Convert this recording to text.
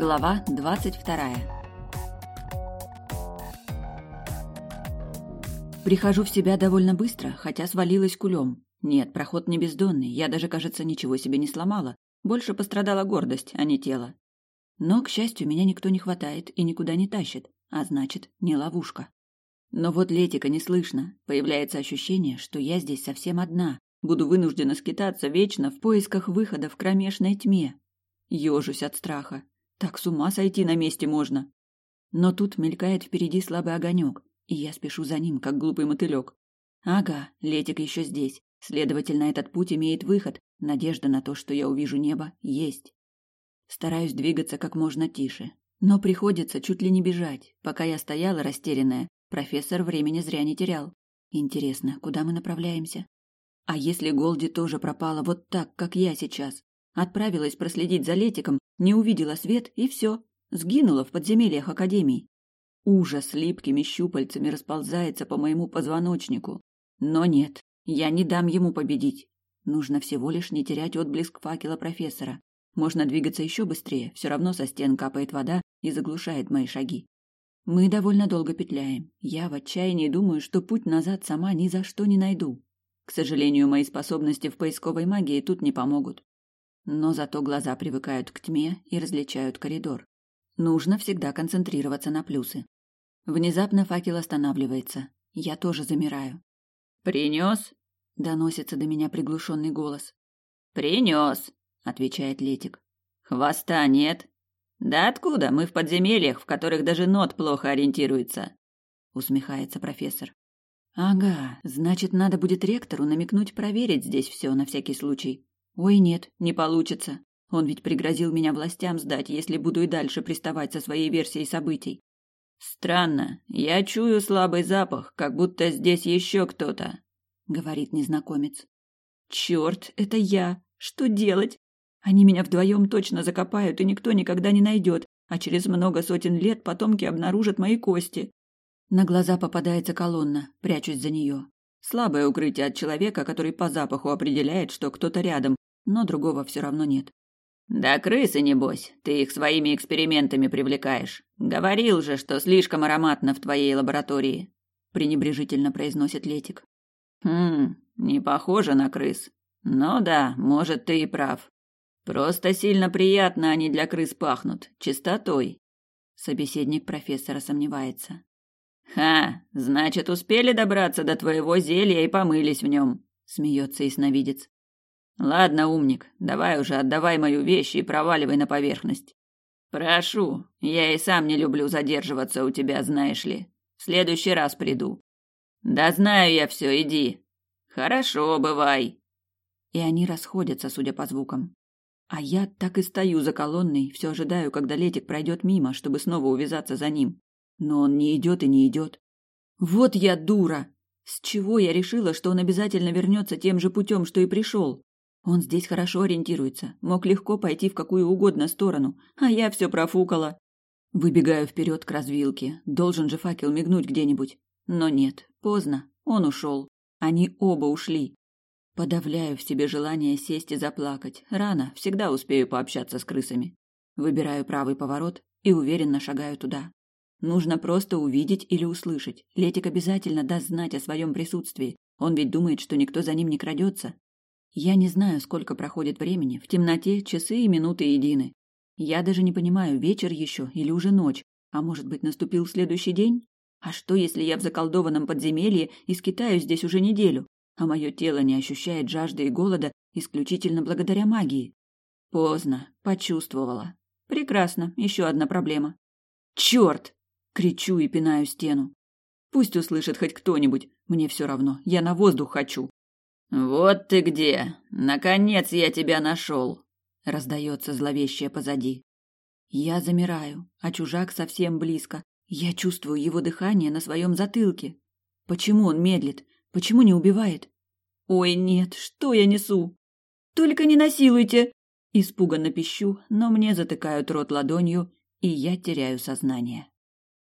Глава двадцать вторая. Прихожу в себя довольно быстро, хотя свалилась кулем. Нет, проход не бездонный, я даже, кажется, ничего себе не сломала. Больше пострадала гордость, а не тело. Но, к счастью, меня никто не хватает и никуда не тащит, а значит, не ловушка. Но вот Летика не слышно. Появляется ощущение, что я здесь совсем одна. Буду вынуждена скитаться вечно в поисках выхода в кромешной тьме. Ёжусь от страха. Так с ума сойти на месте можно. Но тут мелькает впереди слабый огонек, и я спешу за ним, как глупый мотылек. Ага, Летик еще здесь. Следовательно, этот путь имеет выход. Надежда на то, что я увижу небо, есть. Стараюсь двигаться как можно тише. Но приходится чуть ли не бежать. Пока я стояла растерянная, профессор времени зря не терял. Интересно, куда мы направляемся? А если Голди тоже пропала вот так, как я сейчас? Отправилась проследить за Летиком, не увидела свет и все. Сгинула в подземельях Академии. Ужас липкими щупальцами расползается по моему позвоночнику. Но нет, я не дам ему победить. Нужно всего лишь не терять отблеск факела профессора. Можно двигаться еще быстрее, все равно со стен капает вода и заглушает мои шаги. Мы довольно долго петляем. Я в отчаянии думаю, что путь назад сама ни за что не найду. К сожалению, мои способности в поисковой магии тут не помогут но зато глаза привыкают к тьме и различают коридор. Нужно всегда концентрироваться на плюсы. Внезапно факел останавливается. Я тоже замираю. «Принес?» — доносится до меня приглушенный голос. «Принес», — отвечает Летик. «Хвоста нет?» «Да откуда? Мы в подземельях, в которых даже нот плохо ориентируется», — усмехается профессор. «Ага, значит, надо будет ректору намекнуть проверить здесь все на всякий случай. Ой, нет, не получится. Он ведь пригрозил меня властям сдать, если буду и дальше приставать со своей версией событий. Странно, я чую слабый запах, как будто здесь еще кто-то, говорит незнакомец. Черт, это я. Что делать? Они меня вдвоем точно закопают, и никто никогда не найдет, а через много сотен лет потомки обнаружат мои кости. На глаза попадается колонна, прячусь за нее. Слабое укрытие от человека, который по запаху определяет, что кто-то рядом, но другого все равно нет. Да крысы, небось, ты их своими экспериментами привлекаешь. Говорил же, что слишком ароматно в твоей лаборатории, пренебрежительно произносит Летик. Хм, не похоже на крыс. Но да, может, ты и прав. Просто сильно приятно они для крыс пахнут, чистотой. Собеседник профессора сомневается. Ха, значит, успели добраться до твоего зелья и помылись в нем, смеется ясновидец. Ладно, умник, давай уже отдавай мою вещь и проваливай на поверхность. Прошу, я и сам не люблю задерживаться у тебя, знаешь ли. В следующий раз приду. Да знаю я все, иди. Хорошо, бывай. И они расходятся, судя по звукам. А я так и стою за колонной, все ожидаю, когда Летик пройдет мимо, чтобы снова увязаться за ним. Но он не идет и не идет. Вот я дура! С чего я решила, что он обязательно вернется тем же путем, что и пришел? Он здесь хорошо ориентируется, мог легко пойти в какую угодно сторону, а я все профукала. Выбегаю вперед к развилке, должен же факел мигнуть где-нибудь. Но нет, поздно, он ушел. Они оба ушли. Подавляю в себе желание сесть и заплакать. Рано, всегда успею пообщаться с крысами. Выбираю правый поворот и уверенно шагаю туда. Нужно просто увидеть или услышать. Летик обязательно даст знать о своем присутствии. Он ведь думает, что никто за ним не крадется. Я не знаю, сколько проходит времени, в темноте часы и минуты едины. Я даже не понимаю, вечер еще или уже ночь, а может быть, наступил следующий день? А что, если я в заколдованном подземелье и скитаюсь здесь уже неделю, а мое тело не ощущает жажды и голода исключительно благодаря магии? Поздно, почувствовала. Прекрасно, еще одна проблема. Черт! Кричу и пинаю стену. Пусть услышит хоть кто-нибудь, мне все равно, я на воздух хочу. «Вот ты где! Наконец я тебя нашел!» — раздается зловещее позади. Я замираю, а чужак совсем близко. Я чувствую его дыхание на своем затылке. Почему он медлит? Почему не убивает? Ой, нет, что я несу? Только не насилуйте! Испуганно пищу, но мне затыкают рот ладонью, и я теряю сознание.